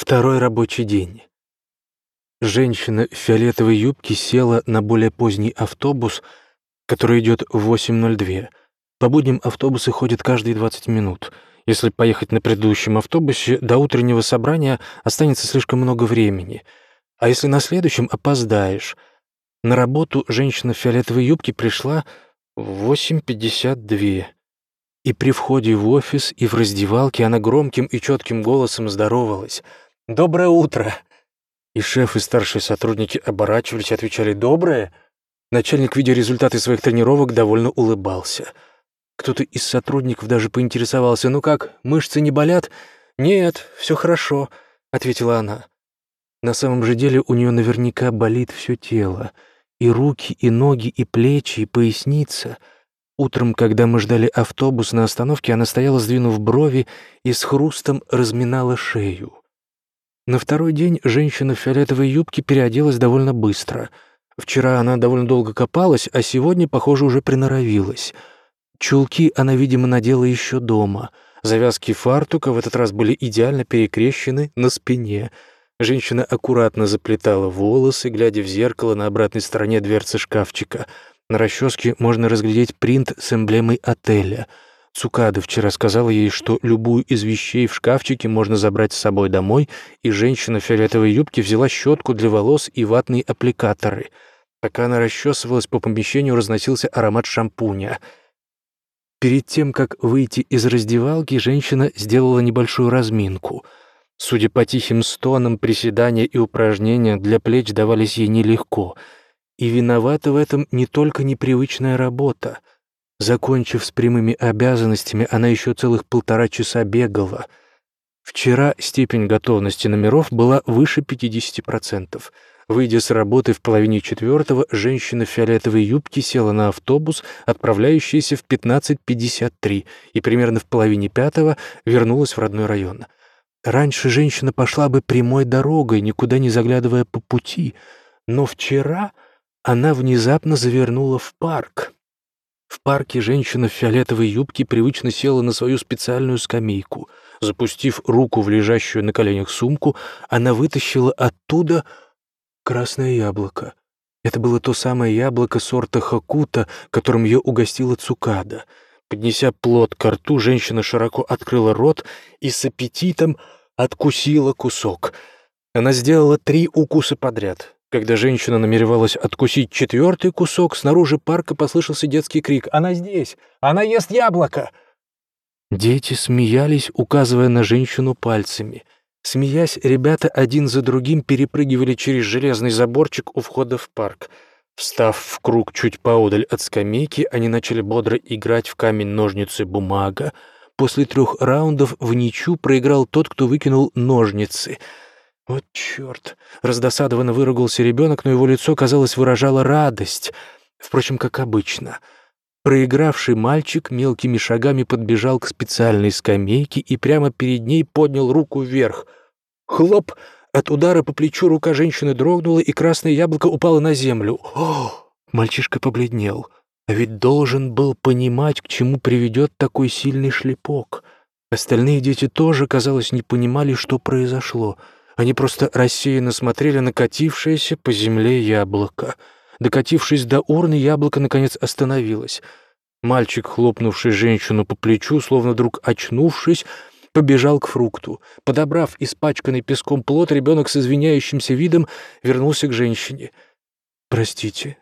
Второй рабочий день. Женщина в фиолетовой юбке села на более поздний автобус, который идет в 8.02. По будням автобусы ходят каждые 20 минут. Если поехать на предыдущем автобусе, до утреннего собрания останется слишком много времени. А если на следующем опоздаешь? На работу женщина в фиолетовой юбке пришла в 8.52. И при входе в офис и в раздевалке она громким и четким голосом здоровалась — «Доброе утро!» И шеф, и старшие сотрудники оборачивались и отвечали «Доброе!». Начальник, видя результаты своих тренировок, довольно улыбался. Кто-то из сотрудников даже поинтересовался «Ну как, мышцы не болят?» «Нет, все хорошо», — ответила она. На самом же деле у нее наверняка болит все тело. И руки, и ноги, и плечи, и поясница. Утром, когда мы ждали автобус на остановке, она стояла, сдвинув брови, и с хрустом разминала шею. На второй день женщина в фиолетовой юбке переоделась довольно быстро. Вчера она довольно долго копалась, а сегодня, похоже, уже приноровилась. Чулки она, видимо, надела еще дома. Завязки фартука в этот раз были идеально перекрещены на спине. Женщина аккуратно заплетала волосы, глядя в зеркало на обратной стороне дверцы шкафчика. На расческе можно разглядеть принт с эмблемой отеля — Цукада вчера сказала ей, что любую из вещей в шкафчике можно забрать с собой домой, и женщина в фиолетовой юбке взяла щетку для волос и ватные аппликаторы. Пока она расчесывалась, по помещению разносился аромат шампуня. Перед тем, как выйти из раздевалки, женщина сделала небольшую разминку. Судя по тихим стонам, приседания и упражнения для плеч давались ей нелегко. И виновата в этом не только непривычная работа — Закончив с прямыми обязанностями, она еще целых полтора часа бегала. Вчера степень готовности номеров была выше 50%. Выйдя с работы в половине четвертого, женщина в фиолетовой юбке села на автобус, отправляющийся в 15.53, и примерно в половине пятого вернулась в родной район. Раньше женщина пошла бы прямой дорогой, никуда не заглядывая по пути, но вчера она внезапно завернула в парк. В парке женщина в фиолетовой юбке привычно села на свою специальную скамейку. Запустив руку в лежащую на коленях сумку, она вытащила оттуда красное яблоко. Это было то самое яблоко сорта хакута, которым ее угостила цукада. Поднеся плод к рту, женщина широко открыла рот и с аппетитом откусила кусок. Она сделала три укуса подряд. Когда женщина намеревалась откусить четвертый кусок, снаружи парка послышался детский крик «Она здесь! Она ест яблоко!» Дети смеялись, указывая на женщину пальцами. Смеясь, ребята один за другим перепрыгивали через железный заборчик у входа в парк. Встав в круг чуть поодаль от скамейки, они начали бодро играть в камень-ножницы-бумага. После трех раундов в ничью проиграл тот, кто выкинул ножницы — «Вот черт!» — раздосадованно выругался ребенок, но его лицо, казалось, выражало радость. Впрочем, как обычно. Проигравший мальчик мелкими шагами подбежал к специальной скамейке и прямо перед ней поднял руку вверх. Хлоп! От удара по плечу рука женщины дрогнула, и красное яблоко упало на землю. О! Мальчишка побледнел. А ведь должен был понимать, к чему приведет такой сильный шлепок. Остальные дети тоже, казалось, не понимали, что произошло — они просто рассеянно смотрели на катившееся по земле яблоко. Докатившись до урны, яблоко, наконец, остановилось. Мальчик, хлопнувший женщину по плечу, словно вдруг очнувшись, побежал к фрукту. Подобрав испачканный песком плод, ребенок с извиняющимся видом вернулся к женщине. «Простите».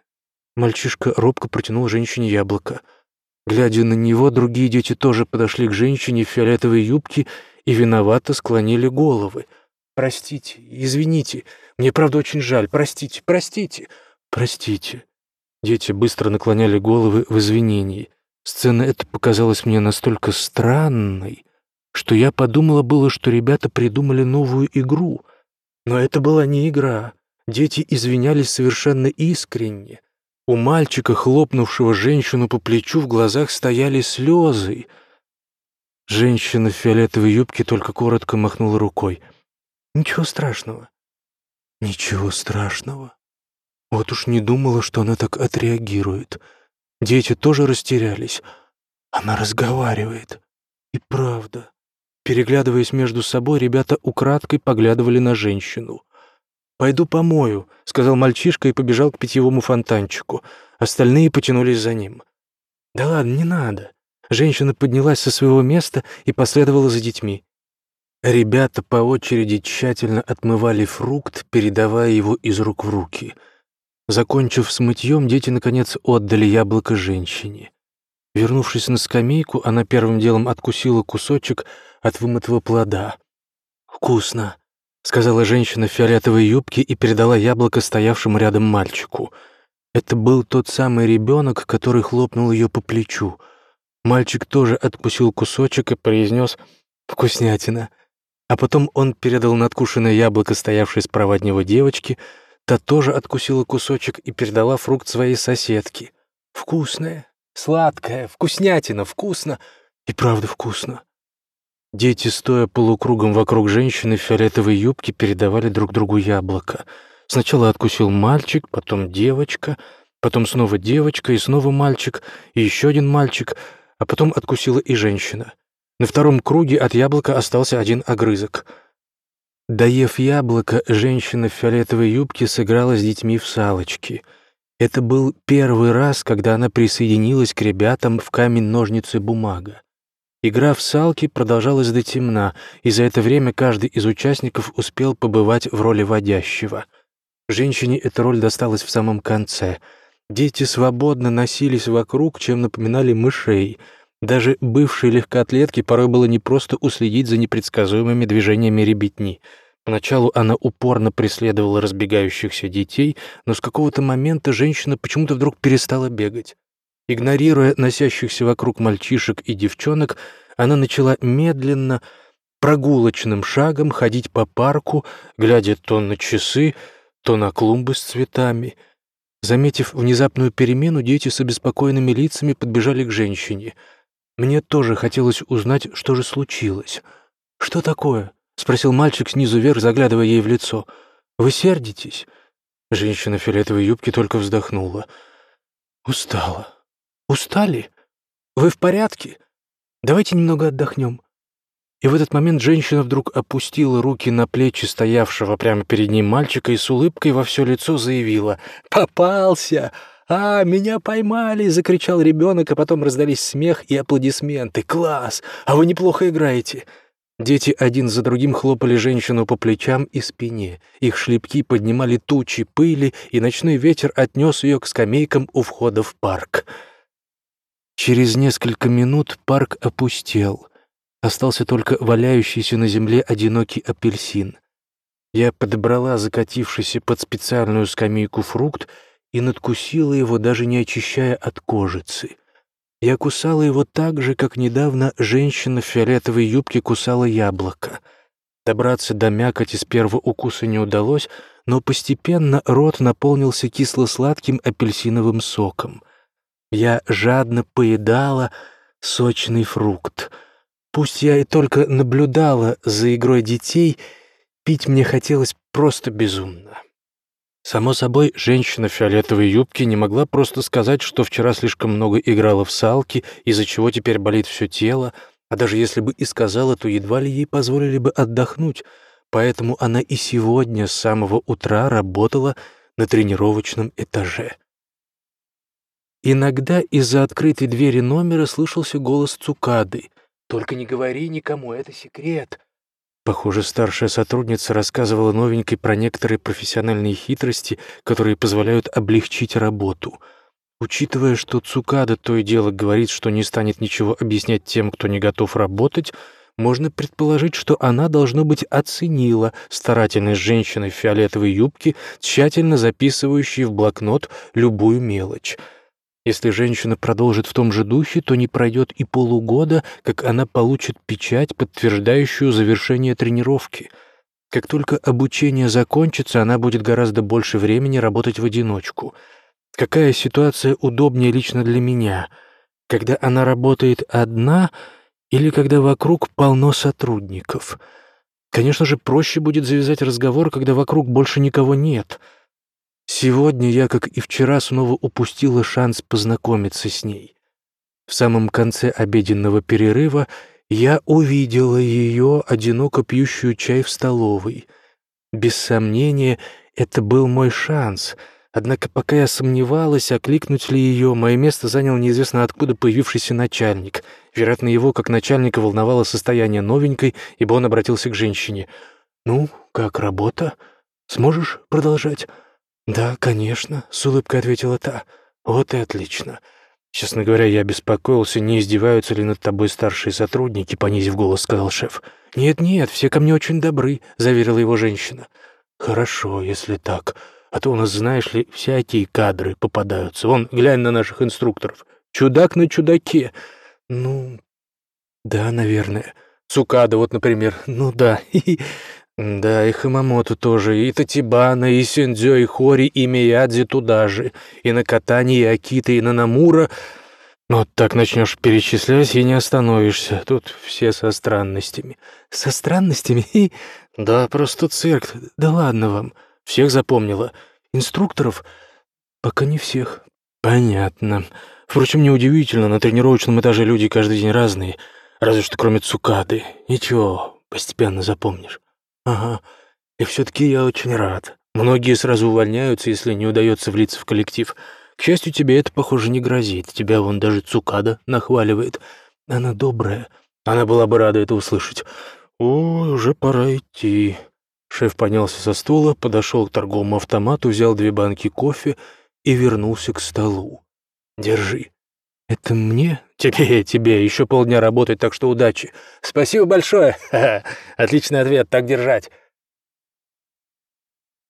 Мальчишка робко протянул женщине яблоко. Глядя на него, другие дети тоже подошли к женщине в фиолетовой юбке и виновато склонили головы. Простите, извините. Мне, правда, очень жаль. Простите, простите. Простите. Дети быстро наклоняли головы в извинении. Сцена эта показалась мне настолько странной, что я подумала было, что ребята придумали новую игру. Но это была не игра. Дети извинялись совершенно искренне. У мальчика, хлопнувшего женщину по плечу, в глазах стояли слезы. Женщина в фиолетовой юбке только коротко махнула рукой — Ничего страшного. Ничего страшного. Вот уж не думала, что она так отреагирует. Дети тоже растерялись. Она разговаривает. И правда. Переглядываясь между собой, ребята украдкой поглядывали на женщину. «Пойду помою», — сказал мальчишка и побежал к питьевому фонтанчику. Остальные потянулись за ним. «Да ладно, не надо». Женщина поднялась со своего места и последовала за детьми. Ребята по очереди тщательно отмывали фрукт, передавая его из рук в руки. Закончив с мытьем, дети, наконец, отдали яблоко женщине. Вернувшись на скамейку, она первым делом откусила кусочек от вымытого плода. «Вкусно», — сказала женщина в фиолетовой юбке и передала яблоко стоявшему рядом мальчику. Это был тот самый ребенок, который хлопнул ее по плечу. Мальчик тоже откусил кусочек и произнес «Вкуснятина». А потом он передал надкушенное яблоко, стоявшее справа от него девочке. Та тоже откусила кусочек и передала фрукт своей соседке. «Вкусное, сладкое, вкуснятина, вкусно и правда вкусно». Дети, стоя полукругом вокруг женщины в фиолетовой юбке, передавали друг другу яблоко. Сначала откусил мальчик, потом девочка, потом снова девочка и снова мальчик, и еще один мальчик, а потом откусила и женщина. На втором круге от яблока остался один огрызок. Доев яблоко, женщина в фиолетовой юбке сыграла с детьми в салочки. Это был первый раз, когда она присоединилась к ребятам в камень-ножницы-бумага. Игра в салки продолжалась до темна, и за это время каждый из участников успел побывать в роли водящего. Женщине эта роль досталась в самом конце. Дети свободно носились вокруг, чем напоминали мышей — даже бывшей легкоатлетке порой было непросто уследить за непредсказуемыми движениями ребятни. Поначалу она упорно преследовала разбегающихся детей, но с какого-то момента женщина почему-то вдруг перестала бегать. Игнорируя носящихся вокруг мальчишек и девчонок, она начала медленно, прогулочным шагом ходить по парку, глядя то на часы, то на клумбы с цветами. Заметив внезапную перемену, дети с обеспокоенными лицами подбежали к женщине — мне тоже хотелось узнать, что же случилось. «Что такое?» — спросил мальчик снизу вверх, заглядывая ей в лицо. «Вы сердитесь?» Женщина в фиолетовой юбке только вздохнула. «Устала. Устали? Вы в порядке? Давайте немного отдохнем». И в этот момент женщина вдруг опустила руки на плечи стоявшего прямо перед ней мальчика и с улыбкой во все лицо заявила «Попался! «А, меня поймали!» — закричал ребенок, а потом раздались смех и аплодисменты. «Класс! А вы неплохо играете!» Дети один за другим хлопали женщину по плечам и спине. Их шлепки поднимали тучи пыли, и ночной ветер отнес ее к скамейкам у входа в парк. Через несколько минут парк опустел. Остался только валяющийся на земле одинокий апельсин. Я подобрала закатившийся под специальную скамейку фрукт и надкусила его, даже не очищая от кожицы. Я кусала его так же, как недавно женщина в фиолетовой юбке кусала яблоко. Добраться до мякоти с первого укуса не удалось, но постепенно рот наполнился кисло-сладким апельсиновым соком. Я жадно поедала сочный фрукт. Пусть я и только наблюдала за игрой детей, пить мне хотелось просто безумно. Само собой, женщина в фиолетовой юбке не могла просто сказать, что вчера слишком много играла в салки, из-за чего теперь болит все тело, а даже если бы и сказала, то едва ли ей позволили бы отдохнуть, поэтому она и сегодня с самого утра работала на тренировочном этаже. Иногда из-за открытой двери номера слышался голос Цукады. «Только не говори никому, это секрет. Похоже, старшая сотрудница рассказывала новенькой про некоторые профессиональные хитрости, которые позволяют облегчить работу. Учитывая, что Цукада то и дело говорит, что не станет ничего объяснять тем, кто не готов работать, можно предположить, что она, должно быть, оценила старательность женщины в фиолетовой юбке, тщательно записывающей в блокнот любую мелочь — если женщина продолжит в том же духе, то не пройдет и полугода, как она получит печать, подтверждающую завершение тренировки. Как только обучение закончится, она будет гораздо больше времени работать в одиночку. Какая ситуация удобнее лично для меня? Когда она работает одна или когда вокруг полно сотрудников? Конечно же, проще будет завязать разговор, когда вокруг больше никого нет — Сегодня я, как и вчера, снова упустила шанс познакомиться с ней. В самом конце обеденного перерыва Я увидела ее, одиноко пьющую чай в столовой. Без сомнения, это был мой шанс. Однако пока я сомневалась, окликнуть ли ее, мое место занял неизвестно откуда появившийся начальник. Вероятно, его, как начальника, волновало состояние новенькой, ибо он обратился к женщине. «Ну, как работа? Сможешь продолжать?» «Да, конечно», — с улыбкой ответила та. «Вот и отлично. Честно говоря, я беспокоился, не издеваются ли над тобой старшие сотрудники», — понизив голос, сказал шеф. «Нет-нет, все ко мне очень добры», — заверила его женщина. «Хорошо, если так. А то у нас, знаешь ли, всякие кадры попадаются. Вон, глянь на наших инструкторов. Чудак на чудаке. Ну, да, наверное. Цукада вот, например. Ну да. Да, и Хамамото тоже, и Татибана, и Синдзё, и Хори, и Миядзи туда же, и на Катани, и Акита, и на Намура. Но так начнешь перечислять и не остановишься. Тут все со странностями. Со странностями? Да, просто цирк. Да ладно вам. Всех запомнила. Инструкторов? Пока не всех. Понятно. Впрочем, неудивительно, на тренировочном этаже люди каждый день разные. Разве что кроме Цукады. Ничего, постепенно запомнишь. «Ага. И все-таки я очень рад. Многие сразу увольняются, если не удается влиться в коллектив. К счастью, тебе это, похоже, не грозит. Тебя вон даже Цукада нахваливает. Она добрая. Она была бы рада это услышать. Ой, уже пора идти». Шеф поднялся со стула, подошел к торговому автомату, взял две банки кофе и вернулся к столу. «Держи». «Это мне?» «Тебе, тебе. Еще полдня работать, так что удачи». «Спасибо большое. Отличный ответ. Так держать».